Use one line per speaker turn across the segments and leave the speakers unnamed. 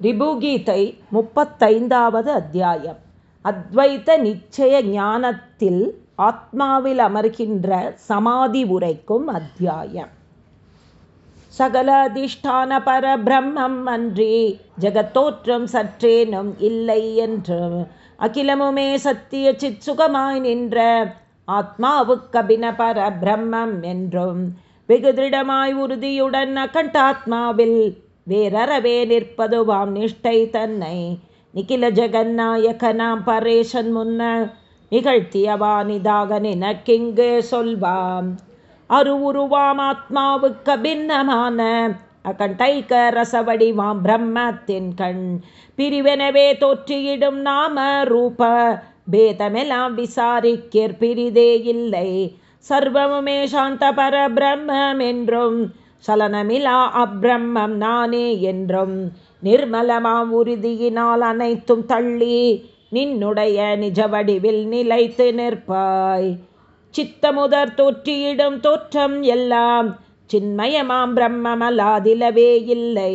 ரிபுகீதை முப்பத்தைந்தாவது அத்தியாயம். அத்வைத்த நிச்சய ஞானத்தில் ஆத்மாவில் அமர்கின்ற சமாதி உரைக்கும் அத்தியாயம். சகல அதிஷ்டான பரபிரம்மம் அன்றி ஜெகத்தோற்றம் சற்றேனும் இல்லை என்று அகிலமுமே சத்திய சித் சுகமாய் நின்ற ஆத்மாவுக்கபின பரபிரம்மம் என்றும் வெகு திருடமாய் உறுதியுடன் அகண்டாத்மாவில் வேறறவே நிற்பதுவாம் நிஷ்டை தன்னை. நிகில ஜெகநாயகனாம் பரேசன் முன்ன நிகழ்த்தியவானிதாக நினக்கிங்கு சொல்வாம். அருவுருவாம் ஆத்மாவுக்கு பின்னமான அகண்டைக்க ரசவடிவாம் பிரம்மத்தின் கண். பிரிவெனவே தோற்றியிடும் நாம ரூப பேதமெல்லாம் விசாரிக்கிற் பிரிதே இல்லை. சர்வமுமே சாந்த பரபிரம்மம் என்றும் சலனமிலா அப்ரம்மம் நானே என்றும் நிர்மலமாம் உறுதியினால் அனைத்தும் தள்ளி நின்னுடைய நிஜ வடிவில் நிலைத்து நிற்பாய். சித்தமுதர் தோற்றியிடும் தோற்றம் எல்லாம் சின்மயமாம் பிரம்மமலாதிலவே இல்லை.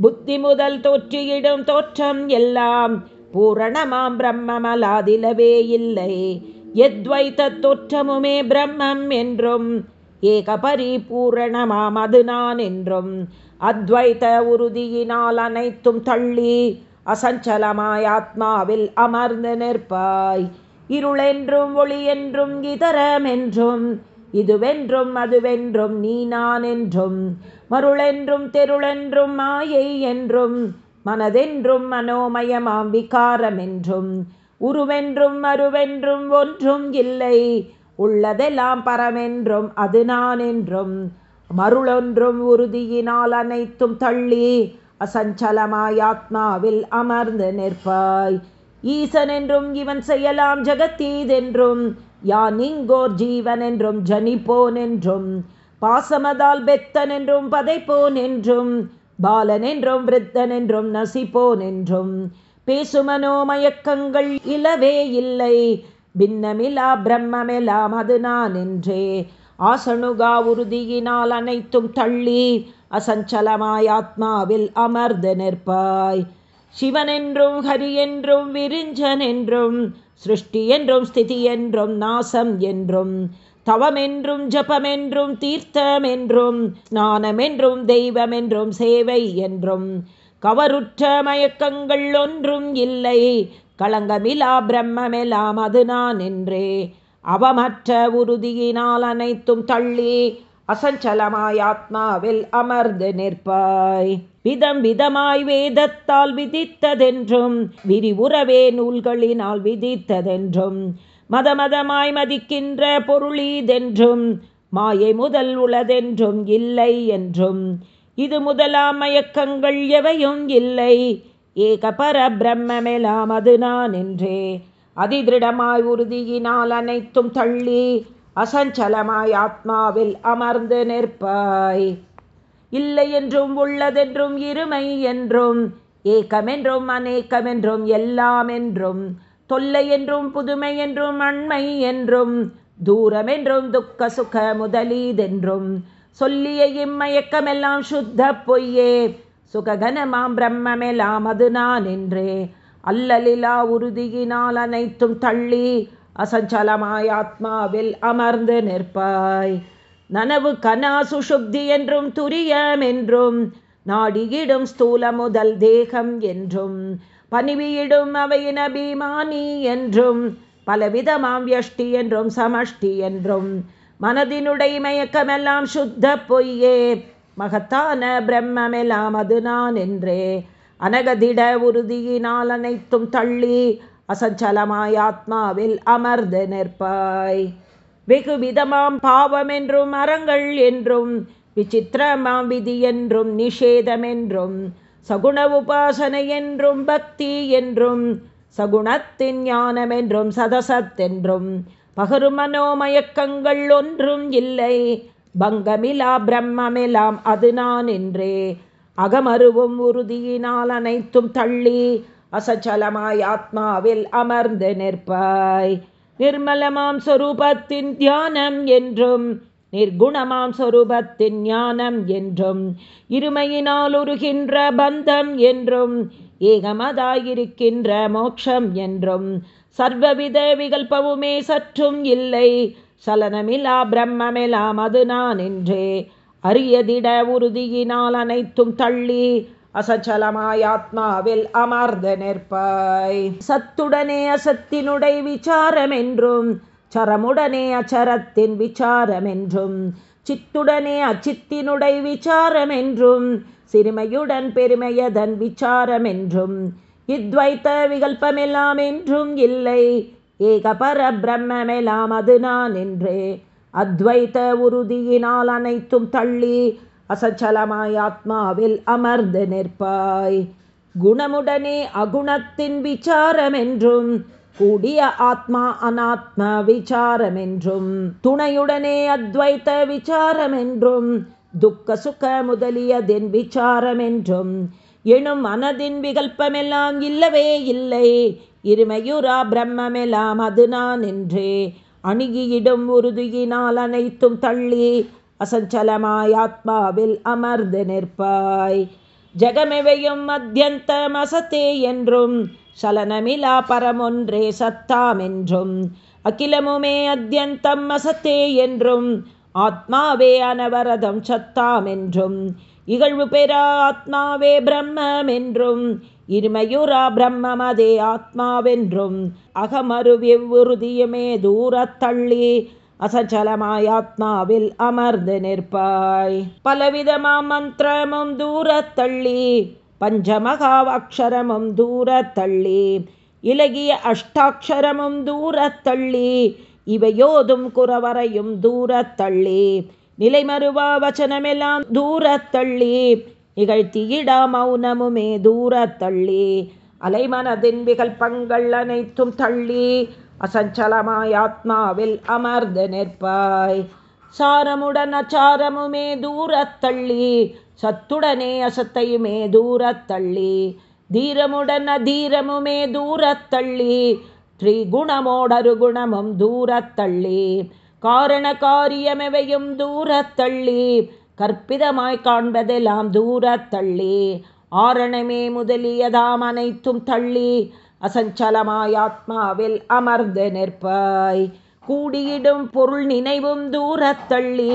புத்தி முதல் தோற்றியிடும் தோற்றம் எல்லாம் பூரணமாம் பிரம்மமலாதிலவே இல்லை. எத்வைத்த தோற்றமுமே பிரம்மம் என்றும் ஏக பரிபூரணமாம் அது நான் என்றும் அத்வைத உறுதியினால் அனைத்தும் தள்ளி அசஞ்சலமாய் ஆத்மாவில் அமர்ந்து நிற்பாய். இருளென்றும் ஒளி என்றும் இதரமென்றும் இதுவென்றும் அதுவென்றும் நீ நான் என்றும் மருளென்றும் தெருளென்றும் மாயை என்றும் மனதென்றும் மனோமயமாம் விகாரம் என்றும் உருவென்றும் மறுவென்றும் ஒன்றும் இல்லை உள்ளதெல்லாம் பரமென்றும் அது நான் என்றும் மருளொன்றும் உறுதியினால் அனைத்தும் தள்ளி அசஞ்சலமாய் ஆத்மாவில் அமர்ந்து நிற்பாய். ஈசன் என்றும் இவன் செய்யலாம் ஜெகத்தீதென்றும். யான் இங்கோர் ஜீவன் என்றும் ஜனிப்போன் என்றும் பாசமதால் பெத்தன் என்றும் பதைப்போன் என்றும் பாலன் என்றும் விருத்தன் என்றும் நசிப்போன் என்றும் பேசுமனோ மயக்கங்கள் இலவே இல்லை. பின்னமிலா பிரம்மெல்லாம் அது நான் என்றே ஆசணுகா உறுதியினால் அனைத்தும் தள்ளி அசஞ்சலமாய் ஆத்மாவில் அமர்ந்து நிற்பாய். சிவன் என்றும் ஹரி என்றும் விரிஞ்சன் என்றும் சிருஷ்டி என்றும் ஸ்திதி என்றும் நாசம் என்றும் தவமென்றும் ஜபமென்றும் தீர்த்தம் என்றும் ஸ்நானம் என்றும் தெய்வம் என்றும் சேவை என்றும் கவருற்ற மயக்கங்கள் ஒன்றும் இல்லை. களங்கமிலா பிரம்மெலாம் அது நான் என்றே அவமற்ற உறுதியினால் அனைத்தும் தள்ளி அசஞ்சலமாய் ஆத்மாவில் அமர்ந்து நிற்பாய். விதம் விதமாய் வேதத்தால் விதித்ததென்றும் விரிவுறவே நூல்களினால் விதித்ததென்றும் மதமதமாய் மதிக்கின்ற பொருளீதென்றும் மாயை முதல் உளதென்றும் இல்லை என்றும் இது முதலாம் மயக்கங்கள் எவையும் இல்லை. ஏக பர பிரம்மெல்லாம் அது நான் என்றே அதிதிருடமாய் உறுதியினால் அனைத்தும் தள்ளி அசஞ்சலமாய் ஆத்மாவில் அமர்ந்து நிற்பாய். இல்லை என்றும் உள்ளதென்றும் இருமை என்றும் ஏக்கமென்றும் அநேக்கமென்றும் எல்லாம் என்றும் தொல்லை என்றும் புதுமை என்றும் அண்மை என்றும் தூரமென்றும் துக்க சுக முதலீதென்றும் சொல்லிய இம்மயக்கமெல்லாம் சுத்த பொய்யே. சுககனமாம் பிரம்மெல்லாம் அது நான் என்றே. அல்லலிலா உறுதியினால் அனைத்தும் தள்ளி அசஞ்சலமாய் ஆத்மாவில் அமர்ந்து நிற்பாய். நனவு கனா சுஷுப்தி என்றும் துரியம் என்றும் நாடியிடும் ஸ்தூல முதல் தேகம் என்றும் பணிவியிடும் அவையின் அபிமானி என்றும் பலவிதமாம் வியஷ்டி என்றும் சமஷ்டி என்றும் மனதினுடைய மயக்கமெல்லாம் சுத்த பொய்யே. மகத்தான பிரம்மெல்லாம் அது நான் என்றே. அனகதிட உறுதியினால் அனைத்தும் தள்ளி அசஞ்சலமாய் ஆத்மாவில் அமர்ந்து நிற்பாய். வெகு விதமாம் பாவம் என்றும் அறங்கள் என்றும் விசித்திரமாம் விதி என்றும் நிஷேதம் என்றும் சகுண உபாசனை என்றும் பக்தி என்றும் சகுணத்தின் ஞானம் என்றும் சதசத்தென்றும் பகரு மனோமயக்கங்கள் ஒன்றும் இல்லை. பங்கமிலா பிரம்மமிலாம் அது நான் என்றே. அகமருவும் உறுதியினால் அனைத்தும் தள்ளி அசச்சலமாய் ஆத்மாவில் அமர்ந்து நிற்பாய். நிர்மலமாம் சொரூபத்தின் தியானம் என்றும் நிர்குணமாம் சொரூபத்தின் ஞானம் என்றும் இருமையினால் உருகின்ற பந்தம் என்றும் ஏகமதாயிருக்கின்ற மோட்சம் என்றும் சர்வவித விகல்பவுமே சற்றும் இல்லை. சலனமிலா பிரம்மெலாம் அது நான் என்றே அரியதிட உறுதியினால் அனைத்தும் தள்ளி அசச்சலமாயாத்மாவில் அமர்ந்த நிற்பாய் சத்துடனே அசத்தினுடை விசாரம் என்றும் சரமுடனே அச்சரத்தின் விசாரம் என்றும் சித்துடனே அச்சித்தினுடை விசாரம் என்றும் சிறுமையுடன் பெருமையதன் விசாரம் என்றும் இத்வைத்த விகல்பமெல்லாம் என்றும் இல்லை. ஏகபர பிரம்மெல்லாம் அது நான் என்றே அத்வைத்த உறுதியினால் அனைத்தும் தள்ளி அசச்சலமாய் ஆத்மாவில் அமர்ந்து நிற்பாய். குணமுடனே அகுணத்தின் விசாரமென்றும் கூடிய ஆத்மா அனாத்ம விசாரமென்றும் துணையுடனே அத்வைத்த விசாரமென்றும் துக்க சுக முதலியதின் விசாரமென்றும் எனும் மனதின் விகல்பமெல்லாம் இல்லவே இல்லை. இருமையுரா பிரம்மெலாம் அது நான் என்றே. அணுகியிடும் உறுதியினால் அனைத்தும் தள்ளி அசஞ்சலமாய் ஆத்மாவில் அமர்ந்து நிற்பாய். ஜகமெவையும் மத்தியந்தம் அசத்தே என்றும் சலனமிலா பரமொன்றே சத்தாம் என்றும் அகிலமுமே அத்தியந்தம் அசத்தே என்றும் ஆத்மாவே அனவரதம் சத்தாம் என்றும் இகழ்வு பெறா ஆத்மாவே பிரம்மம் என்றும் இருமையுரா பிரம்மமதே ஆத்மாவென்றும் அகமருவிவ்வுறுதியுமே தூரத்தள்ளி அசச்சலமாய் ஆத்மாவில் அமர்ந்து நிற்பாய். பலவிதமா மந்திரமும் தூரத்தள்ளி பஞ்சமகாவக்ஷரமும் தூரத்தள்ளி இலகிய அஷ்டாட்சரமும் தூரத்தள்ளி இவையோதும் குறவரையும் தூரத்தள்ளி நிலைமறுவா வச்சனமெல்லாம் தூரத்தள்ளி நிகழ்த்தியிடா மௌனமுமே தூரத்தள்ளி. அலைமனதின் விகல்பங்கள் அனைத்தும் தள்ளி அசஞ்சலமாய் ஆத்மாவில் அமர்ந்து நிற்பாய். சாரமுடன் அச்சாரமுமே தூரத்தள்ளி சத்துடனே அசத்தையுமே தூரத்தள்ளி. தீரமுடன் அதீரமுமே தூரத்தள்ளி த்ரிகுணமோடரு குணமும் தூரத்தள்ளி. காரண காரியமெவையும் தூரத்தள்ளி கற்பிதமாய் காண்பதெல்லாம் தூரத் தள்ளி ஆரணமே முதலியதாம் அனைத்தும் தள்ளி அசஞ்சலமாய் ஆத்மாவில் அமர்ந்து நிற்பாய். கூடியிடும் பொருள் நினைவும் தூரத்தள்ளி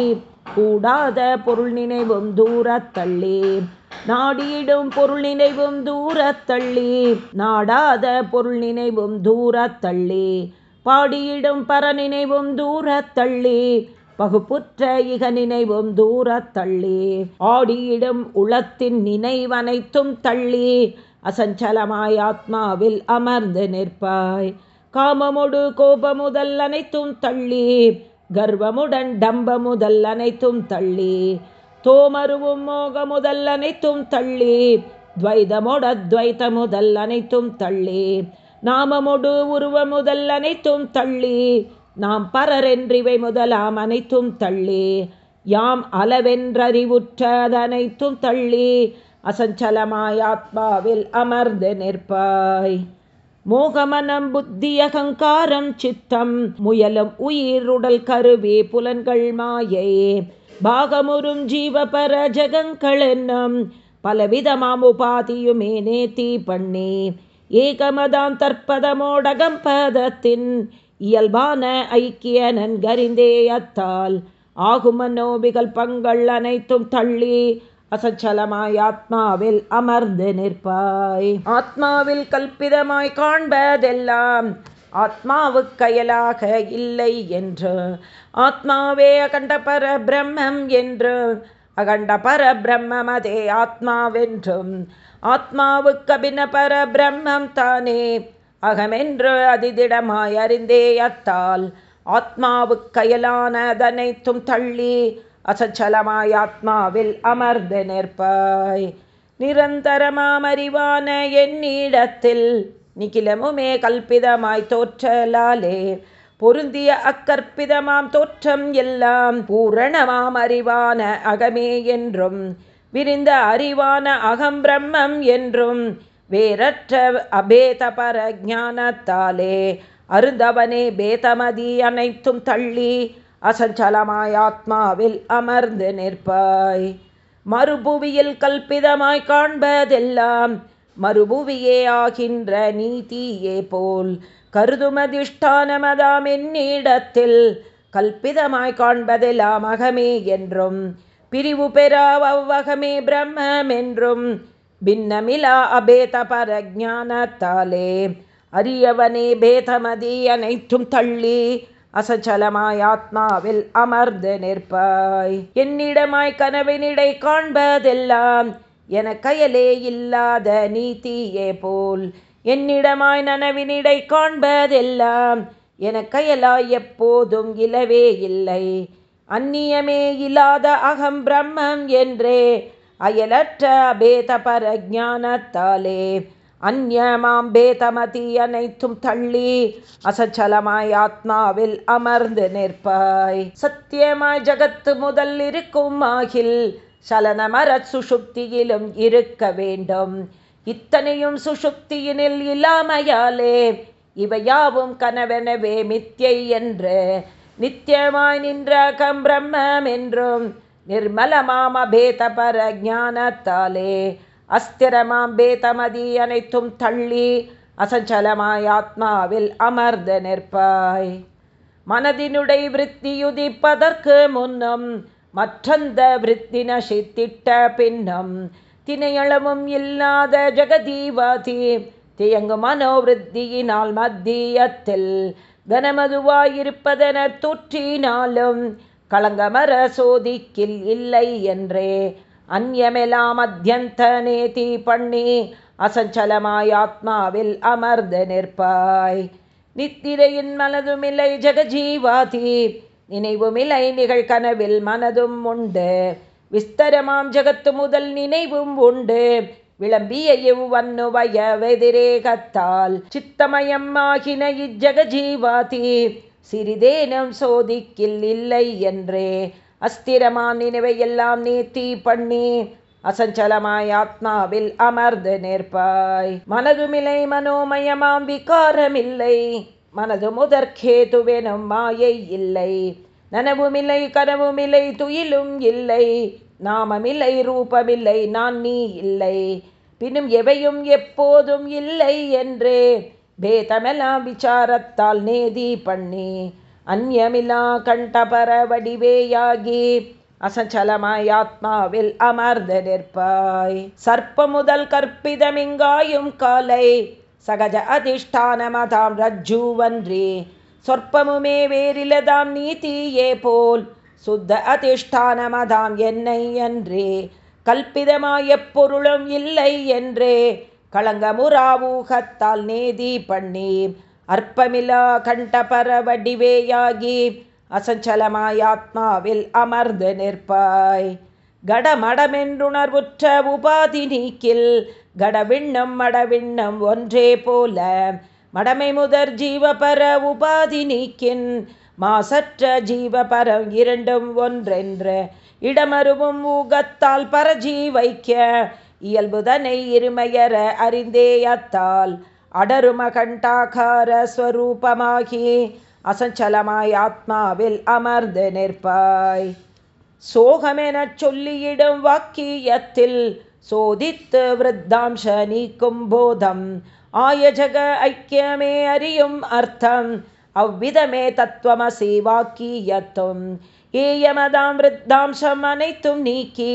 கூடாத பொருள் நினைவும் தூரத்தள்ளி நாடியிடும் பொருள் நினைவும் தூரத்தள்ளி நாடாத பொருள் நினைவும் தூரத்தள்ளி பாடியிடும் பர நினைவும் தூரத்தள்ளி பகுப்புற்ற இக நினைவும் தூரத்தள்ளி ஆடியிடும் உளத்தின் நினைவனைத்தும் தள்ளி அசஞ்சலமாய் ஆத்மாவில் அமர்ந்து நிற்பாய். காமமுடு கோபமுதல் அனைத்தும் தள்ளி கர்வமுடன் டம்ப முதல் அனைத்தும் தள்ளி தோமருவும் மோக முதல் அனைத்தும் தள்ளி துவைதமோட துவைத முதல் அனைத்தும் தள்ளி நாமமொடு உருவ முதல் அனைத்தும் தள்ளி நாம் பரரென்றிவை முதலாம் அனைத்தும் தள்ளி யாம் அளவென்றறிவுற்றதனைத்தும் தள்ளி அசஞ்சலமாய் ஆத்மாவில் அமர்ந்து நிற்பாய். மோகமனம் புத்தி அகங்காரம் சித்தம் முயலும் உயிர் உடல் கருவி புலன்கள் மாயை. பாகமுறும் ஜீவபர ஜகங்கள் என்னும் பலவிதமாம் உபாதியுமே நேத்தி பண்ணி ஏகமதாம் தற்பதமோடகம் பதத்தின் இயல்பான ஐக்கிய நன்கறிந்தேயத்தால் ஆகுமனோபிகள் பங்கள் அனைத்தும் தள்ளி அசச்சலமாய் ஆத்மாவில் அமர்ந்து நிற்பாய். ஆத்மாவில் கல்பிதமாய் காண்பதெல்லாம் ஆத்மாவுக்கயலாக இல்லை என்று. ஆத்மாவே அகண்ட பர பிரம்மம் என்று. அகண்ட பர பிரம்மம் அதே ஆத்மாவென்றும். ஆத்மாவுக்கு அபின பர பிரம்மம் தானே. அகமென்று அதிதிடமாய் அறிந்தே அத்தால் ஆத்மாவுக்கயலானதனைத்தும் தள்ளி அசச்சலமாய் ஆத்மாவில் அமர்ந்து நிற்பாய். நிரந்தரமாமறிவான என்னிடத்தில் நிகிலமுமே கல்பிதமாய் தோற்றலாலே. பொருந்திய அக்கற்பிதமாம் தோற்றம் எல்லாம் பூரணமாம் அறிவான அகமே என்றும் விரிந்த அறிவான அகம் பிரம்மம் என்றும் வேறற்ற அபேத பர ஜானத்தாலே அருந்தவனே பேதமதி அனைத்தும் தள்ளி அசஞ்சலமாய் ஆத்மாவில் அமர்ந்து நிற்பாய். மறுபுவியில் கல்பிதமாய் காண்பதெல்லாம் மறுபுவியே ஆகின்ற நீதியே போல். கருதுமதிஷ்டானமதாம் என்னிடத்தில் கல்பிதமாய் காண்பதெல்லாம் அகமே என்றும் பிரிவு பெறா அவ்வகமே பிரம்மம் என்றும் பின்னமிலா அபேத பரஜானத்தாலே அரியவனே பேதமதி அனைத்தும் தள்ளி அசச்சலமாய் ஆத்மாவில் அமர்ந்து நிற்பாய் என்னிடமாய் கனவினிடை காண்பதெல்லாம் என கயலே இல்லாத நீதியே போல் என்னிடமாய் நனவினிடை காண்பதெல்லாம் என கயலாய் எப்போதும் இலவே இல்லை அந்நியமே இல்லாத அகம் பிரம்மம் என்றே அயலற்ற அபேத பரஜானத்தாலே அந்நியமாம் பேதமதி அனைத்தும் தள்ளி அசச்சலமாய் ஆத்மாவில் அமர்ந்து நிற்பாய். சத்தியமாய் ஜகத்து முதல் இருக்கும் ஆகில் சலனமர சுஷுப்தியிலும் இருக்க வேண்டும். இத்தனையும் சுஷுப்தியினில் இல்லாமையாலே இவையாவும் கனவெனவே மித்தியை என்று நித்தியமாய் நின்ற கம் பிரம்மம் என்றும் நிர்மலமாம் அபேத பர ஜானத்தாலே அஸ்திரமாம் பேதமதி அனைத்தும் தள்ளி அசஞ்சலமாய் ஆத்மாவில் அமர்ந்து நிற்பாய். மனதினுடை விற்த்தியுதிப்பதற்கு முன்னும் மற்றந்த விற்த்தி நசித்திட்ட பின்னும் தினையளவும் இல்லாத ஜெகதீவாதி தியங்கு மனோவிருத்தியினால் மத்தியத்தில் கனமதுவாயிருப்பதென தூற்றினாலும் களங்கமர சோதிக்கில் இல்லை என்றே. அந்யமெலாம் அத்தியந்த நேதி பண்ணி அசஞ்சலமாய் ஆத்மாவில் அமர்ந்து நிற்பாய். நித்திரையின் மனதுமில்லை ஜெகஜீவாதி. நினைவுமில்லை நிகழ்கனவில் மனதும் உண்டு. விஸ்தரமாம் ஜகத்து முதல் நினைவும் உண்டு. விளம்பிய இவ்வன்னுவய வெதிரேகத்தால் சித்தமயம் ஆகின இஜ்ஜகஜீவாதி. சிறிதேனும் சோதிக்கில் இல்லை என்றே. அஸ்திரமாம் நினைவையெல்லாம் நீத்தி பண்ணி அசஞ்சலமாய் ஆத்மாவில் அமர்ந்து நிற்பாய். மனதுமில்லை மனோமயமாம் விகாரமில்லை. மனது முதற்கேதுவெனும் மாயை இல்லை. நனவுமில்லை கனவுமில்லை துயிலும் இல்லை. நாமமில்லை ரூபமில்லை நான் நீ இல்லை. பின்னும் எவையும் எப்போதும் இல்லை என்றே. பேதமெல்லாம் விசாரத்தால் நேதி பண்ணி அந்யமிலா கண்டபர வடிவேயாகி அசச்சலமாய் ஆத்மாவில் அமர்ந்து நிற்பாய். சர்ப்ப முதல் கற்பிதமிங்காயும் காலை சகஜ அதிஷ்டானமதாம் ரஜ்ஜூவன்றி சொற்பமுமே வேறிலதாம் நீதியே போல் சுத்த அதிஷ்டானமதாம் என்னை என்றே கல்பிதமாய பொருளும் இல்லை என்றே களங்கமுறாவூகத்தால் நேதி பண்ணி அற்பமிலா கண்டபர வடிவேயாகி அசஞ்சலமாயாத்மாவில் அமர்ந்து நிற்பாய். கடமடமென்றுணர்வுற்ற உபாதி நீக்கில் கடவிண்ணம் மடவிண்ணம் ஒன்றே போல மடமை முதற் ஜீவபர உபாதி நீக்கின் மாசற்ற ஜீவபரம் இரண்டும் ஒன்றென்று இடமருவும் ஊகத்தால் பரஜீ வைக்க இயல்புதனை இருமையற அறிந்தேயத்தால் அடருமகண்டாகார ஸ்வரூபமாகி அசஞ்சலமாய் ஆத்மாவில் அமர்ந்து நிற்பாய். சோகமெனச் சொல்லியிடும் வாக்கியத்தில் சோதித்து விருத்தாம்ச நீக்கும் போதம் ஆயஜக ஐக்கியமே அறியும் அர்த்தம் அவ்விதமே தத்துவமசி வாக்கியத்தும் ஏயமதாம் விருத்தாம்சம் அனைத்தும் நீக்கி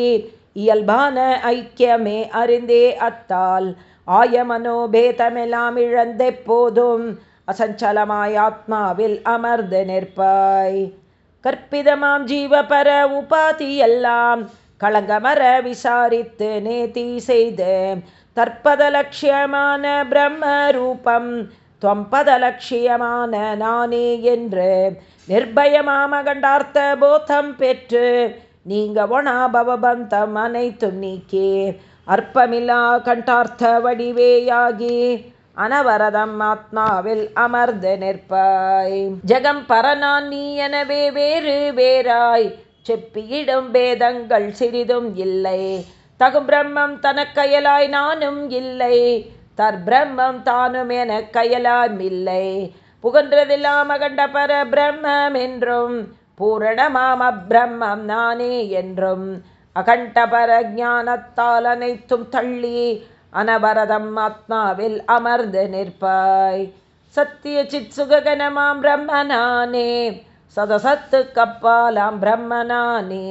இயல்பான ஐக்கியமே அறிந்தே அத்தால். ஆய மனோபேதமெல்லாம் இழந்தெப்போதும் அசஞ்சலமாய் ஆத்மாவில் அமர்ந்து நிற்பாய். கற்பிதமாம் ஜீவபர உபாதி எல்லாம் களங்கமர விசாரித்து நேதி செய்து தற்பத லட்சியமான பிரம்ம ரூபம் தொம்பத லட்சியமான நானே என்று நிர்பயமாமகண்டார்த்த போதம் பெற்று நீங்க ஒணாபவபந்தம் அனைத்தும் நீக்கே. அற்பமில்லா கண்டார்த்த வடிவேயாகி அனவரதம் ஆத்மாவில் அமர்ந்து நிற்பாய். ஜெகம் பரனான் நீ எனவே வேறு வேறாய். செப்பியிடும் பேதங்கள் சிறிதும் இல்லை. தகும் பிரம்மம் தனக்கயலாய் நானும் இல்லை. தற்பிரம்மம் தானும் என கயலாம் இல்லை. புகன்றதெல்லாம் அகண்ட பர பிரம்மம் என்றும் பூரணமாம் அப்பிரம்மம் நானே என்றும் அகண்டபர ஞானத்தால் அனைத்தும் தள்ளி அனவரதம் ஆத்மாவில் அமர்ந்து நிற்பாய். சத்திய சித் சுககனமாம் பிரம்மனானே சதசத்து கப்பாலாம் பிரம்மனானே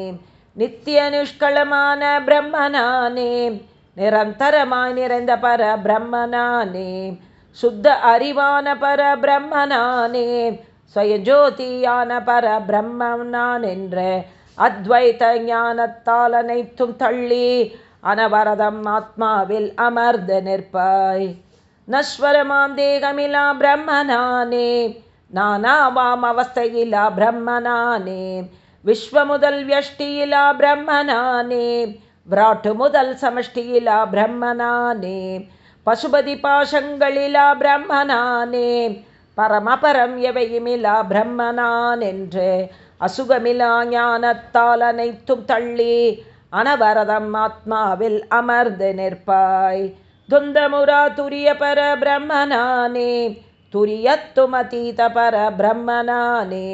நித்திய நிஷ்களமான பிரம்மனானே நிரந்தரமாய் நிறைந்த பர பிரம்மனானே சுத்த அறிவான பர பிரம்மனானே சுயஜோதியான பர பிரம்மம் நான் என்று அத்வைத ஞானத்தால் அனைத்தும் தள்ளி அனவரதம் ஆத்மாவில் அமர்ந்து நிற்பாய். நஸ்வரமாம் தேகமிலா பிரம்மனானே நானாவாம் அவஸ்தையிலா பிரம்மனானே விஸ்வ முதல் வியஷ்டியிலா பிரம்மனானே விராட்டு முதல் சமஷ்டியிலா பிரம்மனானே பசுபதி பாஷங்களிலா பிரம்மனானே பரமபரம் எவையுமிலா பிரம்மனான் என்று அசுகமிலா ஞானத்தால் அனைத்தும் தள்ளி அனவரதம் ஆத்மாவில் அமர்ந்து நிற்பாய். துந்தமுரா துரிய பர பிரம்மனானே துரியத்துமதீத பர பிரம்மனானே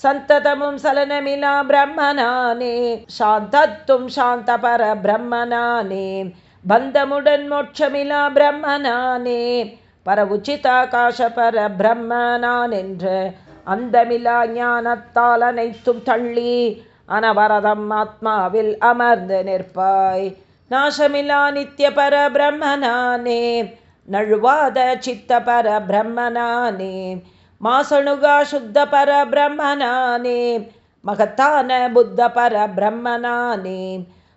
சந்ததமும் சலனமிலா பிரம்மனானே சாந்தத்தும் சாந்த பர பிரம்மனானே பந்தமுடன் மோட்சமிலா பிரம்மனானே பர உச்சிதாகாச பர பிரம்மனான் என்று அந்தமிலா ஞானத்தால் அனைத்தும் தள்ளி அனவரதம் ஆத்மாவில் அமர்ந்து நிற்பாய். நாசமிலா நித்திய பர பிரம்மனானே நழுவாத சித்த பர பிரம்மனானே மாசணுகா சுத்த பர பிரம்மனானே மகத்தான புத்த பர பிரம்மனானே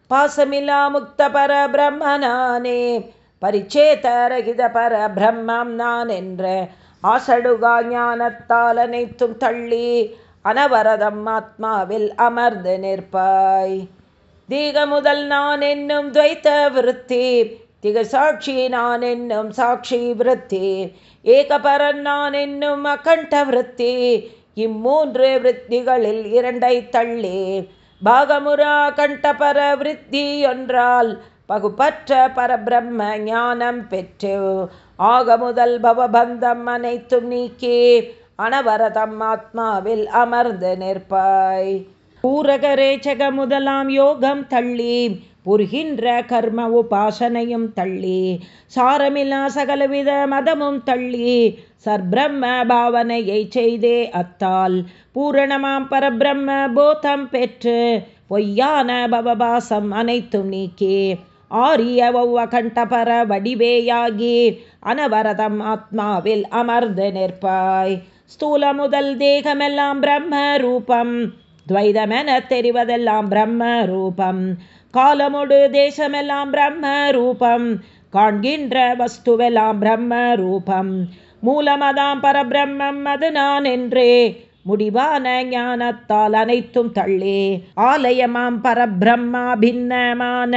பாசமிலா முக்த பர பிரம்மனானே பரிச்சேதரகித பர பிரம்மம் நான் என்ற ஆசடுகா ஞானத்தால் அனைத்தும் தள்ளி அனவரதம் ஆத்மாவில் அமர்ந்து நிற்பாய். தீக முதல் நான் என்னும் துவைத்த விருத்தி திக சாட்சி நான் என்னும் சாட்சி விருத்தி ஏகபரன் நான் என்னும் அகண்ட விருத்தி இம்மூன்று விருத்திகளில் இரண்டை தள்ளி பாகமுரா கண்டபர விருத்தி என்றால் பகுப்பற்ற பரபிரம்ம ஞானம் பெற்று ஆக முதல் பவபந்தம் அனைத்தும் நீக்கி அனவரதம் ஆத்மாவில் அமர்ந்து நிற்பாய். பூரகரேச்சக முதலாம் யோகம் தள்ளி புரிகின்ற கர்ம உபாசனையும் தள்ளி சாரமில்லா சகலவித மதமும் தள்ளி சர்பிரம்ம பாவனையை செய்தே அத்தால் பூரணமாம் பரபிரம்ம போதம் பெற்று பொய்யான பவபாசம் அனைத்தும் நீக்கி ஆரிய கண்டபர வடிவேயாகி அனவரதம் ஆத்மாவில் அமர்ந்து நிற்பாய். ஸ்தூல முதல் தேகமெல்லாம் பிரம்ம ரூபம் துவைதமென தெரிவதெல்லாம் பிரம்ம ரூபம் காலமுடு தேசமெல்லாம் பிரம்ம ரூபம் காண்கின்ற வஸ்துவெல்லாம் பிரம்ம ரூபம் மூலமதாம் பரபிரம்மம் அது நான் என்றே முடிவான ஞானத்தால் அனைத்தும் தள்ளே. ஆலயமாம் பரபிரம்மா பின்னமான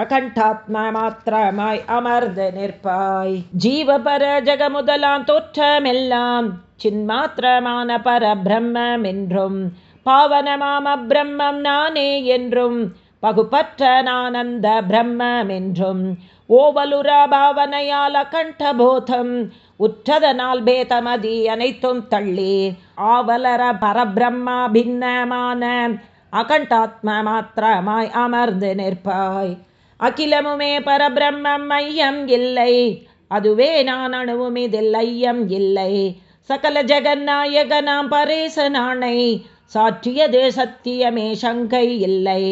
அகண்டாத்மா மாத்திரமாய் அமர்ந்து நிற்பாய். ஜீவபர ஜக முதலாம் தோற்றமெல்லாம் சின்மாத்திரமான பரபிரம்மம் என்றும் பாவனமாம பிரம்மம் நானே என்றும் பகுப்பற்ற நானந்த பிரம்மம் என்றும் ஓவலுர பாவனையால் அகண்டபோதம் உற்றதனால் பேதமதி அனைத்தும் தள்ளி ஆவலர பரபிரம்மா பின்னமான அகண்டாத்ம மாத்திரமாய் அமர்ந்து நிற்பாய். அகிலமுமே பரபிரம்மம் ஐயம் இல்லை. அதுவே நான் அணுவும் இதில் ஐயம் இல்லை. சகல ஜெகநாயகனாம் பரேச நாணை சாற்றியது சத்தியமே சங்கை இல்லை.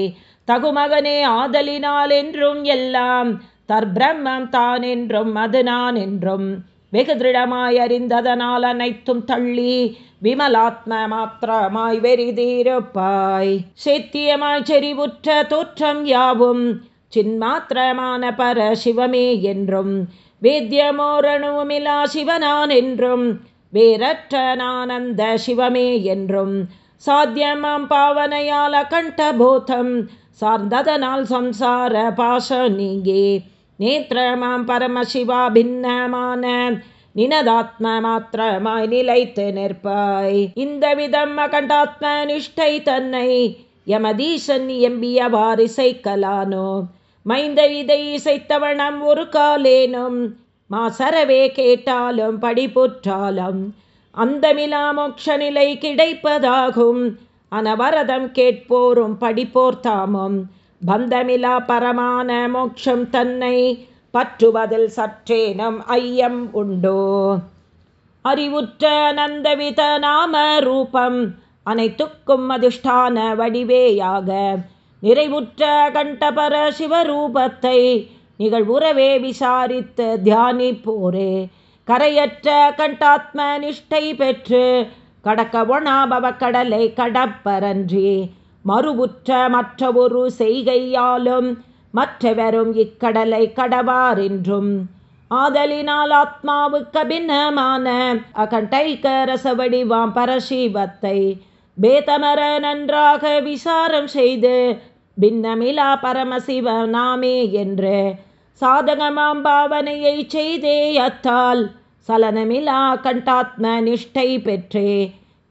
தகுமகனே ஆதலினால் என்றும் எல்லாம் தற்பிரம்மம் தான் என்றும் அது நான் என்றும். வெகு திருடமாய் அறிந்ததனால் அனைத்தும் தள்ளி விமலாத்ம மாத்திரமாய் வெறிதீருப்பாய். சேத்தியமாய் செறிவுற்ற தோற்றம் யாவும் சின்மாத்திரமான பர சிவமே என்றும் வேத்தியமோரணுமிலா சிவனான் என்றும் வேரற்ற நானந்த சிவமே என்றும் சாத்தியமாம் பாவனையால் அகண்டபோதம் சார்ந்ததனால் சம்சார பாச நீங்கே நேத்திரமாம் பரமசிவா பின்னமான நினதாத்ம மாத்திரமாய் நிலைத்து நிற்பாய். இந்த விதம் அகண்டாத்ம நிஷ்டை தன்னை யமதீசன் எம்பிய வாரிசைக்கலானோ மைந்த இதை இசைத்தவனம் ஒரு காலேனும் மாசரவே கேட்டாலும் படிப்புற்றாலும் அந்தமிலா மோட்ச நிலை கிடைப்பதாகும். அனவரதம் கேட்போரும் படிப்போர் தாமும் பந்தமிலா பரமான மோட்சம் தன்னை பற்றுவதில் சற்றேனம் ஐயம் உண்டோ? அறிவுற்ற நந்தவித நாம ரூபம் அனைத்துக்கும் அதிஷ்டான வடிவேயாக நிறைவுற்ற கண்டபர சிவரூபத்தை நிகழ்வுறவே விசாரித்து தியானிப்போரே. கரையற்ற கண்டாத்ம நிஷ்டை பெற்று கடக்க ஒணாபவ கடலை கடப்பரன்றி. மறுவுற்ற மற்ற ஒரு செய்கையாலும் மற்றவரும் இக்கடலை கடவாரென்றும். ஆதலினால் ஆத்மாவுக்கு பின்னமான அகண்டைக்க ரசவடிவாம் பரசிவத்தை பேதமர நன்றாக விசாரம் செய்து பின்னமிலா பரமசிவ நாமே என்று சாதகமாம் பாவனையை செய்தே அத்தால் சலனமிலா கண்டாத்ம நிஷ்டை பெற்றே.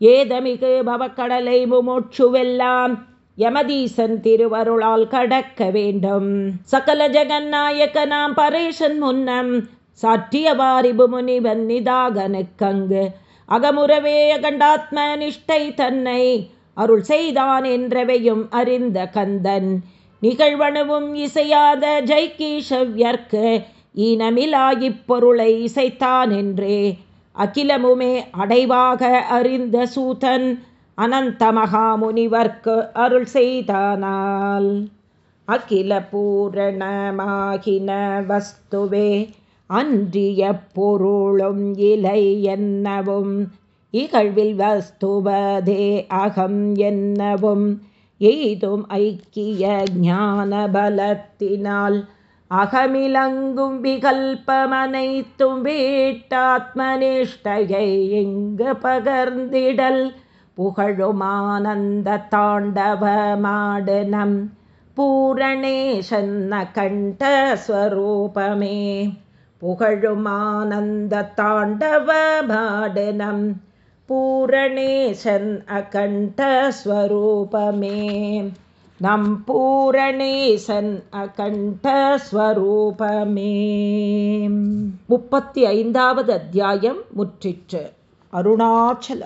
ஏதமிகு பவக்கடலை முமோட்சுவெல்லாம் யமதீசன் திருவருளால் கடக்க வேண்டும். சகல ஜெகநாயக நாம் பரேசன் முன்னம் சாற்றியவாரிபு முனிவன் நிதாகனுக்கங்கு அகமுறவே அகண்டாத்ம நிஷ்டை தன்னை அருள் செய்தான் என்றவையும் அறிந்த கந்தன். நிகழ்வனவும் இசையாத ஜெய்கீஷவ்யர்க்கு ஈனமிலா இப்பொருளை இசைத்தான் என்றே. அகிலமுமே அடைவாக அறிந்த சூதன் அனந்த மகாமுனிவர்க்கு அருள் செய்தானால். அகில பூரணமாகின வஸ்துவே அன்றிய பொருளும் இலை என்னவும் இகழ்வில் வஸ்துவதே அகம் என்னவும் எய்தும் ஐக்கிய ஞான பலத்தினால் அகமிலங்கும் விகல்பமனைத்தும் வீட்டாத்மனிஷ்டையை எங்கு பகர்ந்திடல். புகழுமானந்த தாண்டவமாடனம் பூரணேஷன்ன கண்டஸ்வரூபமே. புகழுமானந்த தாண்டவமாடனம் பூரணேசன் அகண்டஸ்வரூபமே நம் பூரணேசன் அகண்டஸ்வரூபமே முப்பத்தி ஐந்தாவது அத்தியாயம் முற்றிற்று. அருணாச்சலம்.